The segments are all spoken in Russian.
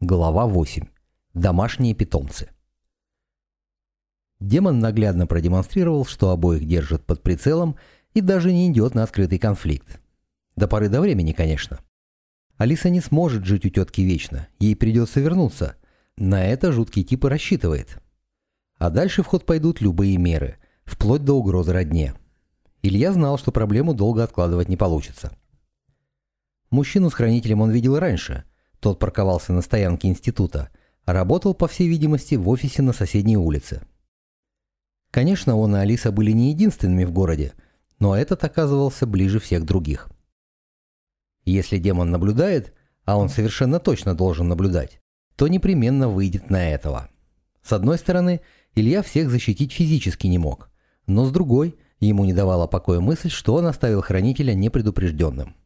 Глава 8. Домашние питомцы. Демон наглядно продемонстрировал, что обоих держит под прицелом и даже не идет на открытый конфликт. До поры до времени, конечно. Алиса не сможет жить у тетки вечно, ей придется вернуться. На это жуткий тип и рассчитывает. А дальше в ход пойдут любые меры, вплоть до угрозы родне. Илья знал, что проблему долго откладывать не получится. Мужчину с хранителем он видел раньше – тот парковался на стоянке института, а работал, по всей видимости, в офисе на соседней улице. Конечно, он и Алиса были не единственными в городе, но этот оказывался ближе всех других. Если демон наблюдает, а он совершенно точно должен наблюдать, то непременно выйдет на этого. С одной стороны, Илья всех защитить физически не мог, но с другой, ему не давала покоя мысль, что он оставил хранителя непредупрежденным.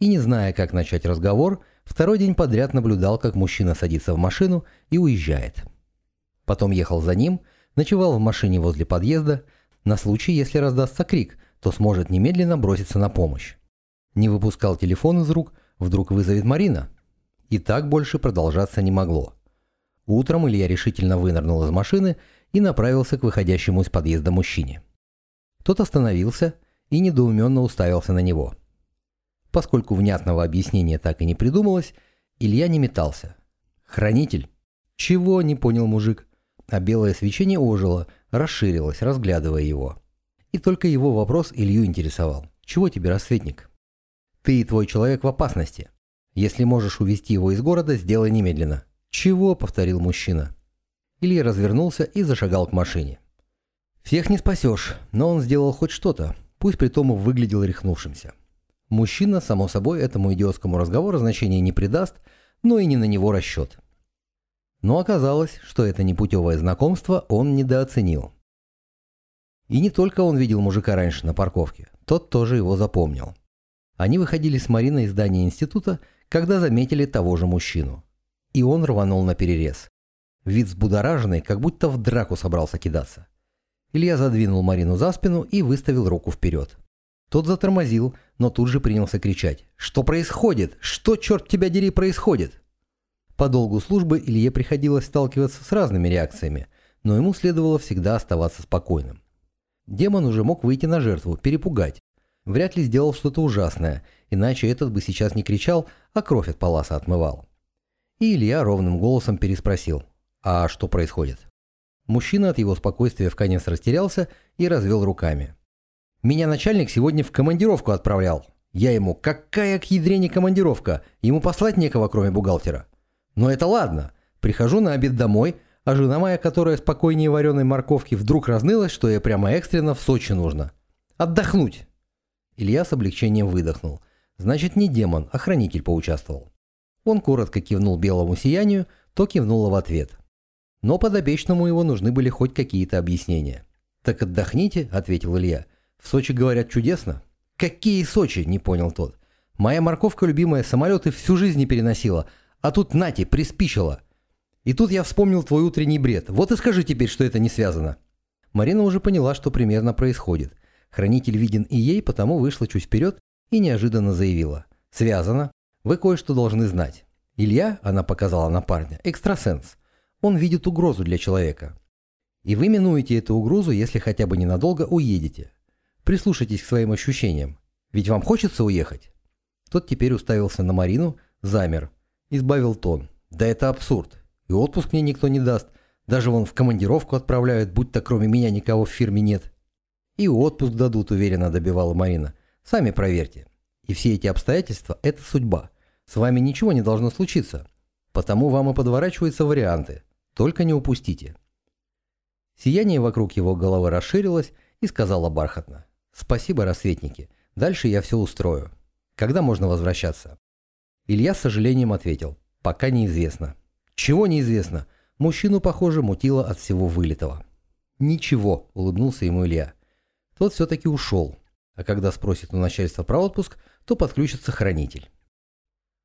И не зная, как начать разговор, Второй день подряд наблюдал, как мужчина садится в машину и уезжает. Потом ехал за ним, ночевал в машине возле подъезда, на случай, если раздастся крик, то сможет немедленно броситься на помощь. Не выпускал телефон из рук, вдруг вызовет Марина. И так больше продолжаться не могло. Утром Илья решительно вынырнул из машины и направился к выходящему из подъезда мужчине. Тот остановился и недоуменно уставился на него – Поскольку внятного объяснения так и не придумалось, Илья не метался. «Хранитель?» «Чего?» – не понял мужик. А белое свечение ожило, расширилось, разглядывая его. И только его вопрос Илью интересовал. «Чего тебе, рассветник?» «Ты и твой человек в опасности. Если можешь увести его из города, сделай немедленно». «Чего?» – повторил мужчина. Илья развернулся и зашагал к машине. «Всех не спасешь, но он сделал хоть что-то, пусть при том выглядел рехнувшимся». Мужчина, само собой, этому идиотскому разговору значения не придаст, но и не на него расчет. Но оказалось, что это непутевое знакомство он недооценил. И не только он видел мужика раньше на парковке, тот тоже его запомнил. Они выходили с Мариной из здания института, когда заметили того же мужчину. И он рванул на перерез. Вид взбудораженный, как будто в драку собрался кидаться. Илья задвинул Марину за спину и выставил руку вперед. Тот затормозил, но тут же принялся кричать. «Что происходит? Что, черт тебя дери, происходит?» По долгу службы Илье приходилось сталкиваться с разными реакциями, но ему следовало всегда оставаться спокойным. Демон уже мог выйти на жертву, перепугать. Вряд ли сделал что-то ужасное, иначе этот бы сейчас не кричал, а кровь от паласа отмывал. И Илья ровным голосом переспросил. «А что происходит?» Мужчина от его спокойствия в конец растерялся и развел руками. Меня начальник сегодня в командировку отправлял. Я ему, какая к ядрене командировка? Ему послать некого, кроме бухгалтера. Но это ладно. Прихожу на обед домой, а жена моя, которая спокойнее вареной морковки, вдруг разнылась, что ей прямо экстренно в Сочи нужно. Отдохнуть. Илья с облегчением выдохнул. Значит, не демон, а хранитель поучаствовал. Он коротко кивнул белому сиянию, то кивнула в ответ. Но подопечному его нужны были хоть какие-то объяснения. «Так отдохните», — ответил Илья. В Сочи говорят чудесно. Какие Сочи, не понял тот. Моя морковка любимая самолеты всю жизнь не переносила, а тут нати, приспичила. И тут я вспомнил твой утренний бред. Вот и скажи теперь, что это не связано. Марина уже поняла, что примерно происходит. Хранитель виден и ей, потому вышла чуть вперед и неожиданно заявила. «Связано. Вы кое-что должны знать. Илья, она показала на парня, экстрасенс. Он видит угрозу для человека. И вы минуете эту угрозу, если хотя бы ненадолго уедете. Прислушайтесь к своим ощущениям. Ведь вам хочется уехать?» Тот теперь уставился на Марину, замер, избавил тон. «Да это абсурд. И отпуск мне никто не даст. Даже вон в командировку отправляют, будь-то кроме меня никого в фирме нет». «И отпуск дадут», уверенно добивала Марина. «Сами проверьте. И все эти обстоятельства – это судьба. С вами ничего не должно случиться. Потому вам и подворачиваются варианты. Только не упустите». Сияние вокруг его головы расширилось и сказала бархатно. «Спасибо, рассветники. Дальше я все устрою. Когда можно возвращаться?» Илья с сожалением ответил. «Пока неизвестно». «Чего неизвестно?» Мужчину, похоже, мутило от всего вылитого. «Ничего», — улыбнулся ему Илья. Тот все-таки ушел, а когда спросит у начальства про отпуск, то подключится хранитель.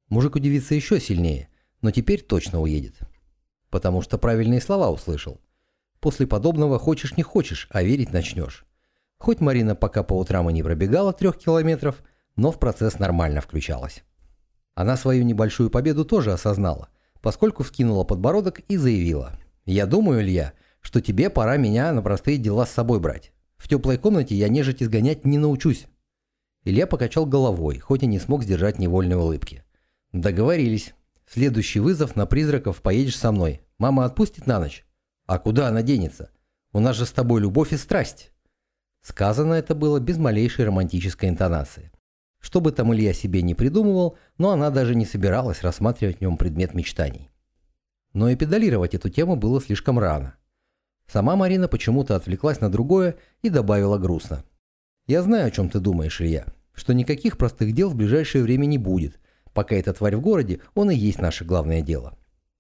Мужик удивится еще сильнее, но теперь точно уедет. Потому что правильные слова услышал. После подобного хочешь не хочешь, а верить начнешь. Хоть Марина пока по утрам и не пробегала трех километров, но в процесс нормально включалась. Она свою небольшую победу тоже осознала. поскольку вскинула подбородок и заявила. «Я думаю, Илья, что тебе пора меня на простые дела с собой брать. В теплой комнате я нежить изгонять не научусь». Илья покачал головой, хоть и не смог сдержать невольной улыбки. «Договорились. Следующий вызов на призраков поедешь со мной. Мама отпустит на ночь. А куда она денется? У нас же с тобой любовь и страсть». Сказано это было без малейшей романтической интонации. Что бы там Илья себе не придумывал, но она даже не собиралась рассматривать в нем предмет мечтаний. Но и педалировать эту тему было слишком рано. Сама Марина почему-то отвлеклась на другое и добавила грустно. «Я знаю, о чем ты думаешь, Илья, что никаких простых дел в ближайшее время не будет. Пока эта тварь в городе, он и есть наше главное дело».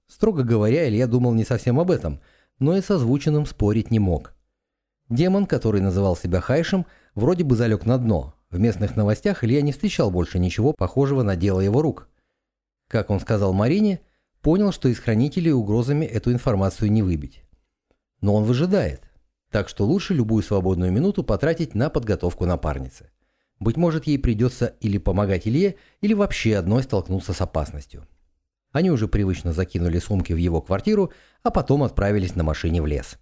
Строго говоря, Илья думал не совсем об этом, но и с озвученным спорить не мог. Демон, который называл себя Хайшем, вроде бы залег на дно. В местных новостях Илья не встречал больше ничего похожего на дело его рук. Как он сказал Марине, понял, что из хранителей угрозами эту информацию не выбить. Но он выжидает, так что лучше любую свободную минуту потратить на подготовку напарницы. Быть может, ей придется или помогать Илье, или вообще одной столкнуться с опасностью. Они уже привычно закинули сумки в его квартиру, а потом отправились на машине в лес.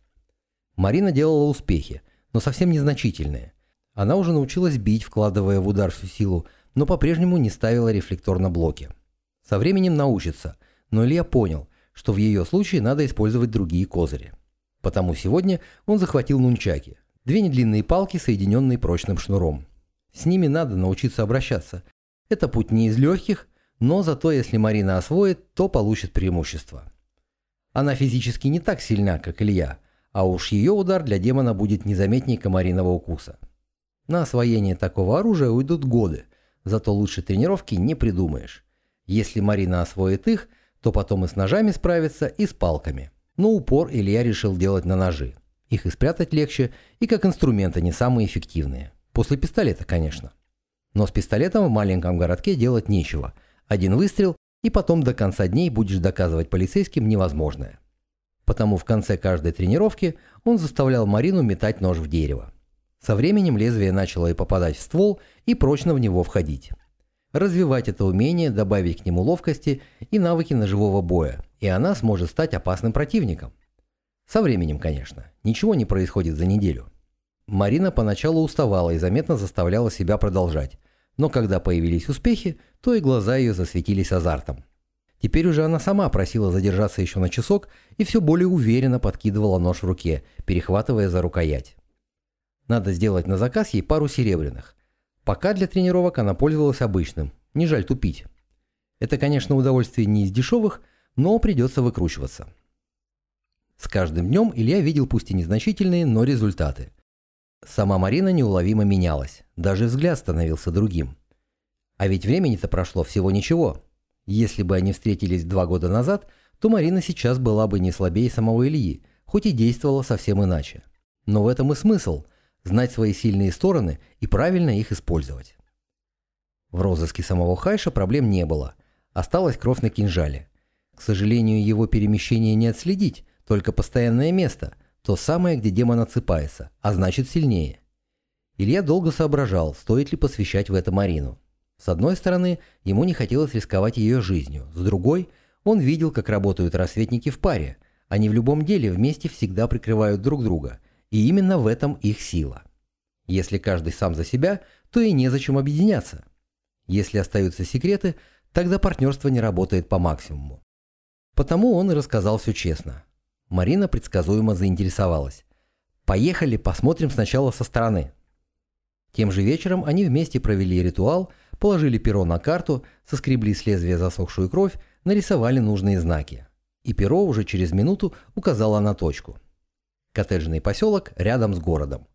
Марина делала успехи, но совсем незначительные. Она уже научилась бить, вкладывая в удар всю силу, но по-прежнему не ставила рефлектор на блоке. Со временем научится, но Илья понял, что в ее случае надо использовать другие козыри. Потому сегодня он захватил нунчаки. Две недлинные палки, соединенные прочным шнуром. С ними надо научиться обращаться. Это путь не из легких, но зато если Марина освоит, то получит преимущество. Она физически не так сильна, как Илья, а уж ее удар для демона будет незаметнее комариного укуса. На освоение такого оружия уйдут годы, зато лучше тренировки не придумаешь. Если Марина освоит их, то потом и с ножами справится, и с палками но упор Илья решил делать на ножи. Их и спрятать легче, и как инструменты не самые эффективные. После пистолета, конечно. Но с пистолетом в маленьком городке делать нечего. Один выстрел, и потом до конца дней будешь доказывать полицейским невозможное. Потому в конце каждой тренировки он заставлял Марину метать нож в дерево. Со временем лезвие начало и попадать в ствол, и прочно в него входить. Развивать это умение, добавить к нему ловкости и навыки ножевого боя – и она сможет стать опасным противником. Со временем, конечно. Ничего не происходит за неделю. Марина поначалу уставала и заметно заставляла себя продолжать. Но когда появились успехи, то и глаза ее засветились азартом. Теперь уже она сама просила задержаться еще на часок и все более уверенно подкидывала нож в руке, перехватывая за рукоять. Надо сделать на заказ ей пару серебряных. Пока для тренировок она пользовалась обычным, не жаль тупить. Это, конечно, удовольствие не из дешевых, но придется выкручиваться. С каждым днем Илья видел пусть и незначительные, но результаты. Сама Марина неуловимо менялась, даже взгляд становился другим. А ведь времени-то прошло всего ничего. Если бы они встретились два года назад, то Марина сейчас была бы не слабее самого Ильи, хоть и действовала совсем иначе. Но в этом и смысл – знать свои сильные стороны и правильно их использовать. В розыске самого Хайша проблем не было. Осталась кровь на кинжале. К сожалению, его перемещение не отследить, только постоянное место, то самое, где демон отсыпается, а значит сильнее. Илья долго соображал, стоит ли посвящать в это Марину. С одной стороны, ему не хотелось рисковать ее жизнью, с другой, он видел, как работают рассветники в паре. Они в любом деле вместе всегда прикрывают друг друга, и именно в этом их сила. Если каждый сам за себя, то и незачем объединяться. Если остаются секреты, тогда партнерство не работает по максимуму. Потому он и рассказал все честно. Марина предсказуемо заинтересовалась. «Поехали, посмотрим сначала со стороны». Тем же вечером они вместе провели ритуал, положили перо на карту, соскребли с лезвия засохшую кровь, нарисовали нужные знаки. И перо уже через минуту указало на точку. Коттеджный поселок рядом с городом.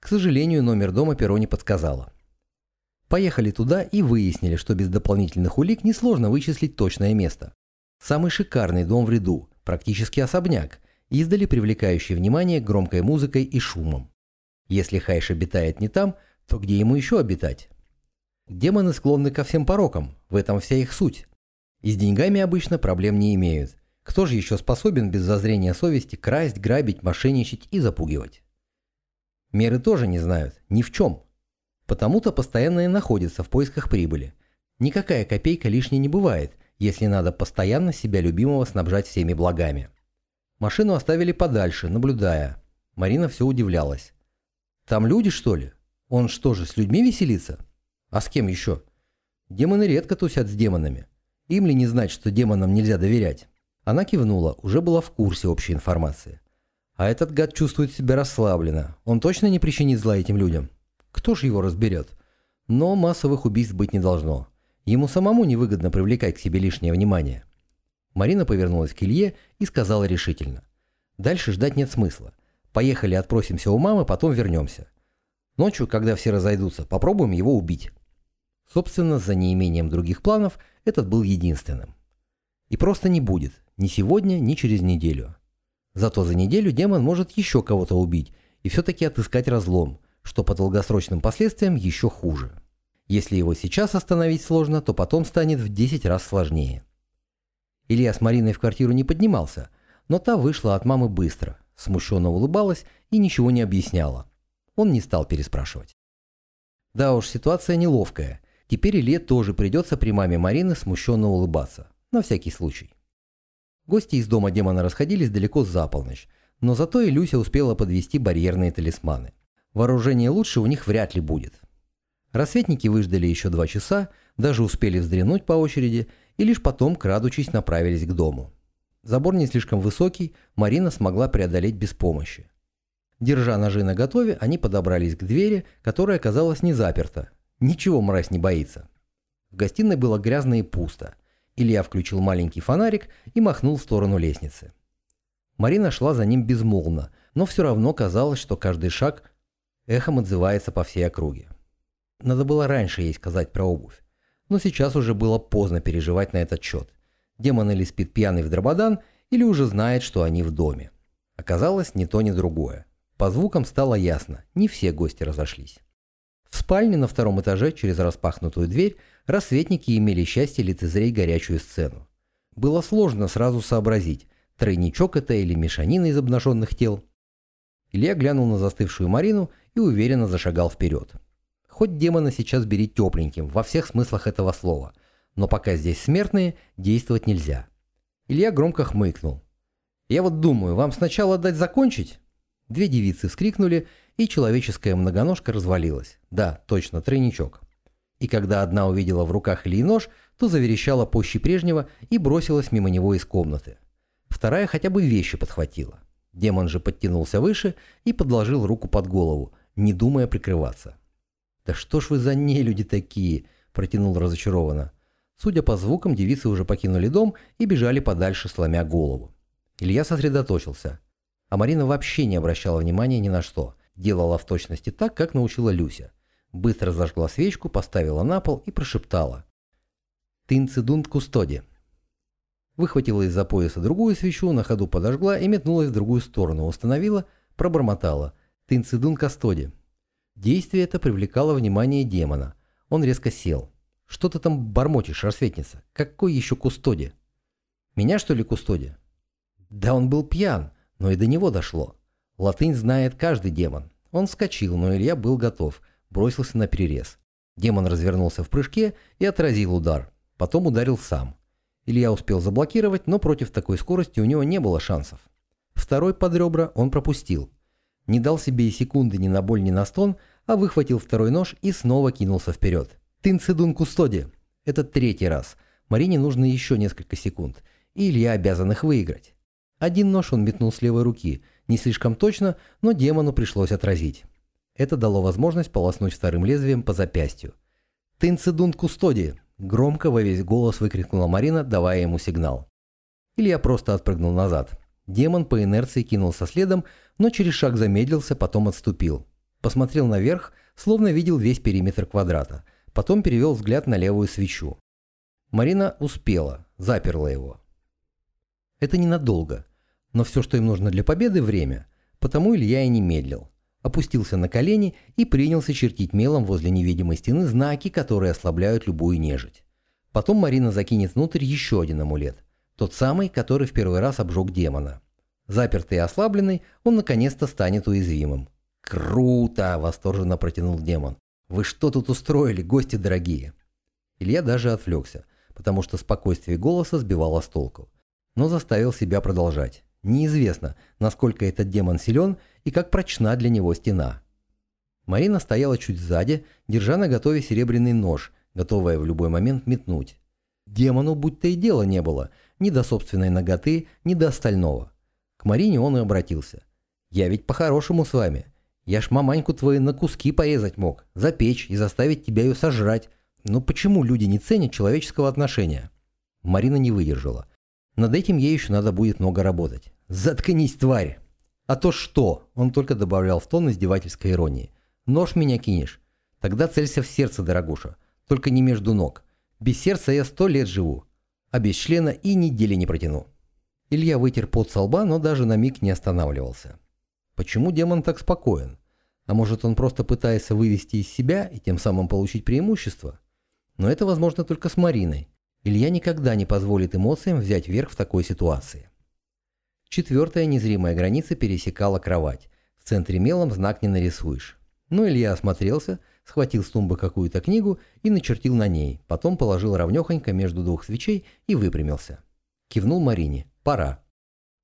К сожалению, номер дома перо не подсказало. Поехали туда и выяснили, что без дополнительных улик несложно вычислить точное место. Самый шикарный дом в ряду, практически особняк, издали привлекающий внимание громкой музыкой и шумом. Если Хайш обитает не там, то где ему еще обитать? Демоны склонны ко всем порокам, в этом вся их суть. И с деньгами обычно проблем не имеют. Кто же еще способен без зазрения совести красть, грабить, мошенничать и запугивать? Меры тоже не знают, ни в чем. Потому-то постоянно и находятся в поисках прибыли. Никакая копейка лишней не бывает – если надо постоянно себя любимого снабжать всеми благами. Машину оставили подальше, наблюдая. Марина все удивлялась. «Там люди, что ли? Он что же, с людьми веселится? А с кем еще?» Демоны редко тусят с демонами. Им ли не знать, что демонам нельзя доверять? Она кивнула, уже была в курсе общей информации. А этот гад чувствует себя расслабленно. Он точно не причинит зла этим людям? Кто ж его разберет? Но массовых убийств быть не должно. Ему самому невыгодно привлекать к себе лишнее внимание. Марина повернулась к Илье и сказала решительно. «Дальше ждать нет смысла. Поехали отпросимся у мамы, потом вернемся. Ночью, когда все разойдутся, попробуем его убить». Собственно, за неимением других планов этот был единственным. И просто не будет, ни сегодня, ни через неделю. Зато за неделю демон может еще кого-то убить и все-таки отыскать разлом, что по долгосрочным последствиям еще хуже. Если его сейчас остановить сложно, то потом станет в 10 раз сложнее. Илья с Мариной в квартиру не поднимался, но та вышла от мамы быстро, смущенно улыбалась и ничего не объясняла. Он не стал переспрашивать. Да уж, ситуация неловкая, Теперь Илье тоже придется при маме Марины смущенно улыбаться. На всякий случай. Гости из дома демона расходились далеко за полночь, но зато и Люся успела подвести барьерные талисманы. Вооружение лучше у них вряд ли будет. Рассветники выждали еще два часа, даже успели вздремнуть по очереди и лишь потом, крадучись, направились к дому. Забор не слишком высокий, Марина смогла преодолеть без помощи. Держа ножи наготове, они подобрались к двери, которая оказалась не заперта, Ничего мразь не боится. В гостиной было грязно и пусто. Илья включил маленький фонарик и махнул в сторону лестницы. Марина шла за ним безмолвно, но все равно казалось, что каждый шаг эхом отзывается по всей округе. Надо было раньше ей сказать про обувь. Но сейчас уже было поздно переживать на этот счет. Демон или спит пьяный в дрободан, или уже знает, что они в доме. Оказалось, ни то, ни другое. По звукам стало ясно, не все гости разошлись. В спальне на втором этаже через распахнутую дверь рассветники имели счастье лицезреть горячую сцену. Было сложно сразу сообразить, тройничок это или мешанина из обнаженных тел. Илья глянул на застывшую Марину и уверенно зашагал вперед. Хоть демона сейчас бери тепленьким, во всех смыслах этого слова, но пока здесь смертные, действовать нельзя. Илья громко хмыкнул. «Я вот думаю, вам сначала дать закончить?» Две девицы вскрикнули и человеческая многоножка развалилась. Да, точно, тройничок. И когда одна увидела в руках Ильи нож, то заверещала пуще прежнего и бросилась мимо него из комнаты. Вторая хотя бы вещи подхватила. Демон же подтянулся выше и подложил руку под голову, не думая прикрываться. «Да что ж вы за нелюди такие?» – протянул разочарованно. Судя по звукам, девицы уже покинули дом и бежали подальше, сломя голову. Илья сосредоточился. А Марина вообще не обращала внимания ни на что. Делала в точности так, как научила Люся. Быстро зажгла свечку, поставила на пол и прошептала. «Тинцидунт кустоди». Выхватила из-за пояса другую свечу, на ходу подожгла и метнулась в другую сторону, установила, пробормотала. «Тинцидун кастоди». Действие это привлекало внимание демона. Он резко сел. «Что ты там бормочешь, рассветница? Какой еще кустоди?» «Меня, что ли, кустоди?» «Да он был пьян, но и до него дошло. Латынь знает каждый демон. Он вскочил, но Илья был готов, бросился на перерез. Демон развернулся в прыжке и отразил удар. Потом ударил сам. Илья успел заблокировать, но против такой скорости у него не было шансов. Второй под ребра он пропустил. Не дал себе и секунды ни на боль, ни на стон, а выхватил второй нож и снова кинулся вперед. «Тынцидун кустоди!» Это третий раз. Марине нужно еще несколько секунд, и Илья обязан их выиграть. Один нож он метнул с левой руки – не слишком точно, но демону пришлось отразить. Это дало возможность полоснуть вторым лезвием по запястью. «Тинцидунт кустоди!» – громко во весь голос выкрикнула Марина, давая ему сигнал. Илья просто отпрыгнул назад. Демон по инерции кинулся следом, но через шаг замедлился, потом отступил. Посмотрел наверх, словно видел весь периметр квадрата. Потом перевел взгляд на левую свечу. Марина успела, заперла его. Это ненадолго. Но все, что им нужно для победы – время. Потому Илья и не медлил. Опустился на колени и принялся чертить мелом возле невидимой стены знаки, которые ослабляют любую нежить. Потом Марина закинет внутрь еще один амулет. Тот самый, который в первый раз обжег демона. Запертый и ослабленный, он наконец-то станет уязвимым. «Круто!» – восторженно протянул демон. «Вы что тут устроили, гости дорогие?» Илья даже отвлекся. потому что спокойствие голоса сбивало с толку. Но заставил себя продолжать. Неизвестно, насколько этот демон силен и как прочна для него стена. Марина стояла чуть сзади, держа на готове серебряный нож, готовая в любой момент метнуть. Демону будь-то и дела не было, ни до собственной ноготы, ни до остального. К Марине он и обратился. «Я ведь по-хорошему с вами. Я ж маманьку твою на куски порезать мог, запечь и заставить тебя ее сожрать. Но почему люди не ценят человеческого отношения?» Марина не выдержала. Над этим ей еще надо будет много работать. «Заткнись, тварь!» «А то что?» Он только добавлял в тон издевательской иронии. «Нож меня кинешь. Тогда целься в сердце, дорогуша. Только не между ног. Без сердца я сто лет живу, а без члена и недели не протяну». Илья вытер пот со лба, но даже на миг не останавливался. Почему демон так спокоен? А может он просто пытается вывести из себя и тем самым получить преимущество? Но это возможно только с Мариной. Илья никогда не позволит эмоциям взять верх в такой ситуации. Четвертая незримая граница пересекала кровать. В центре мелом знак не нарисуешь. Но Илья осмотрелся, схватил с тумбы какую-то книгу и начертил на ней, потом положил ровнёхонько между двух свечей и выпрямился. Кивнул Марине. Пора.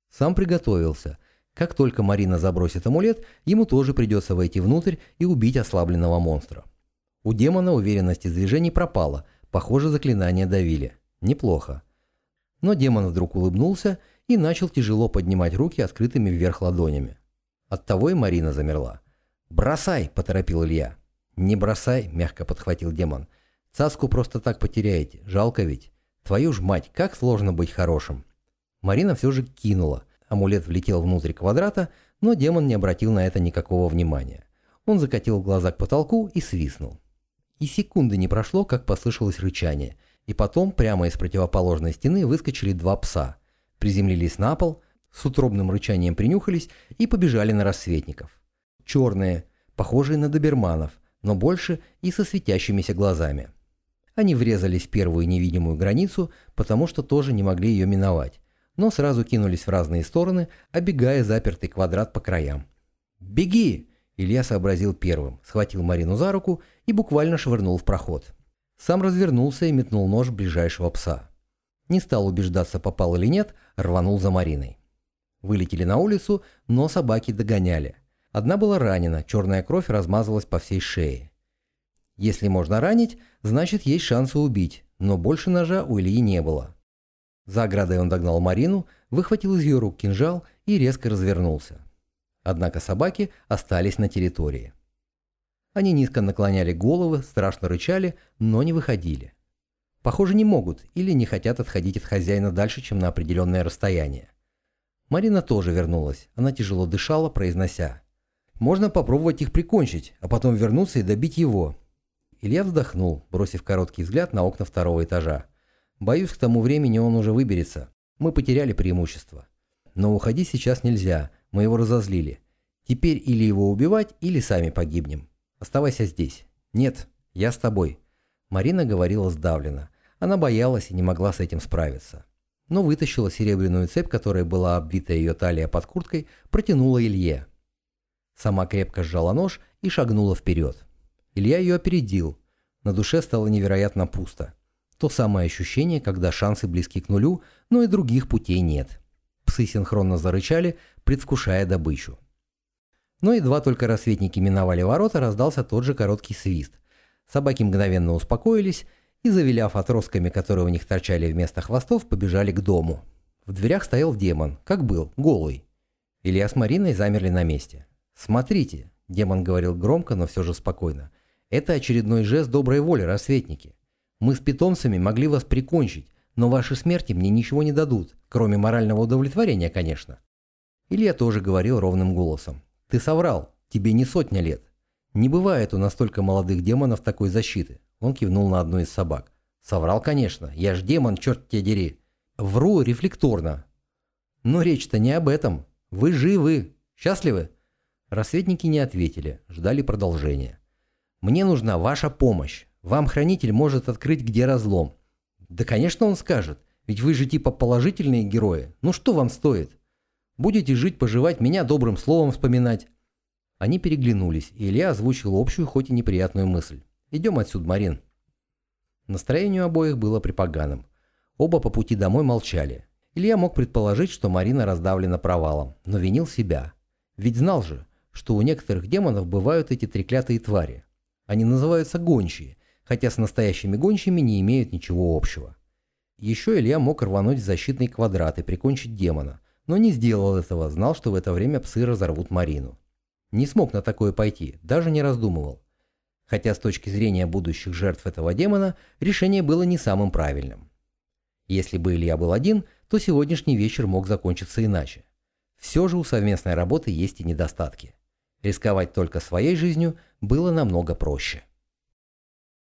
Сам приготовился. Как только Марина забросит амулет, ему тоже придется войти внутрь и убить ослабленного монстра. У демона уверенность из движений пропала, похоже, заклинания давили. Неплохо. Но демон вдруг улыбнулся и начал тяжело поднимать руки открытыми вверх ладонями. Оттого и Марина замерла. «Бросай!» – поторопил Илья. «Не бросай!» – мягко подхватил демон. «Цаску просто так потеряете. Жалко ведь. Твою ж мать, как сложно быть хорошим!» Марина все же кинула. Амулет влетел внутрь квадрата, но демон не обратил на это никакого внимания. Он закатил глаза к потолку и свистнул. И секунды не прошло, как послышалось рычание. И потом прямо из противоположной стены выскочили два пса. Приземлились на пол, с утробным рычанием принюхались и побежали на рассветников. Черные, похожие на доберманов, но больше и со светящимися глазами. Они врезались в первую невидимую границу, потому что тоже не могли ее миновать но сразу кинулись в разные стороны, обегая запертый квадрат по краям. «Беги!» – Илья сообразил первым, схватил Марину за руку и буквально швырнул в проход. Сам развернулся и метнул нож ближайшего пса. Не стал убеждаться, попал или нет, рванул за Мариной. Вылетели на улицу, но собаки догоняли. Одна была ранена, черная кровь размазалась по всей шее. Если можно ранить, значит есть шансы убить, но больше ножа у Ильи не было. За оградой он догнал Марину, выхватил из ее рук кинжал и резко развернулся. Однако собаки остались на территории. Они низко наклоняли головы, страшно рычали, но не выходили. Похоже, не могут или не хотят отходить от хозяина дальше, чем на определенное расстояние. Марина тоже вернулась. Она тяжело дышала, произнося. «Можно попробовать их прикончить, а потом вернуться и добить его». Илья вздохнул, бросив короткий взгляд на окна второго этажа. Боюсь, к тому времени он уже выберется. Мы потеряли преимущество. Но уходить сейчас нельзя, мы его разозлили. Теперь или его убивать, или сами погибнем. Оставайся здесь. Нет, я с тобой. Марина говорила сдавленно. Она боялась и не могла с этим справиться. Но вытащила серебряную цепь, которая была обвита ее талия под курткой, протянула Илье. Сама крепко сжала нож и шагнула вперед. Илья ее опередил. На душе стало невероятно пусто. То самое ощущение, когда шансы близки к нулю, но и других путей нет. Псы синхронно зарычали, предвкушая добычу. Но едва только рассветники миновали ворота, раздался тот же короткий свист. Собаки мгновенно успокоились и, завиляв отростками, которые у них торчали вместо хвостов, побежали к дому. В дверях стоял демон, как был, голый. Илья с Мариной замерли на месте. «Смотрите», – демон говорил громко, но все же спокойно, – «это очередной жест доброй воли, рассветники. Мы с питомцами могли вас прикончить, но ваши смерти мне ничего не дадут, кроме морального удовлетворения, конечно». Илья тоже говорил ровным голосом. «Ты соврал, тебе не сотня лет. Не бывает у настолько молодых демонов такой защиты». Он кивнул на одну из собак. «Соврал, конечно, я ж демон, черт тебя дери. Вру рефлекторно. Но речь-то не об этом. Вы живы. Счастливы?» Рассветники не ответили, ждали продолжения. «Мне нужна ваша помощь. Вам хранитель может открыть, где разлом. Да, конечно, он скажет. Ведь вы же типа положительные герои. Ну что вам стоит? Будете жить-поживать, меня добрым словом вспоминать. Они переглянулись, и Илья озвучил общую, хоть и неприятную мысль. «Идем отсюда, Марин». Настроение у обоих было припоганым. Оба по пути домой молчали. Илья мог предположить, что Марина раздавлена провалом, но винил себя. Ведь знал же, что у некоторых демонов бывают эти треклятые твари. Они называются гончие, хотя с настоящими гончими не имеют ничего общего. Еще Илья мог рвануть в защитный квадрат и прикончить демона, но не сделал этого, знал, что в это время псы разорвут Марину. Не смог на такое пойти, даже не раздумывал. Хотя с точки зрения будущих жертв этого демона, решение было не самым правильным. Если бы Илья был один, то сегодняшний вечер мог закончиться иначе. Все же у совместной работы есть и недостатки. Рисковать только своей жизнью было намного проще.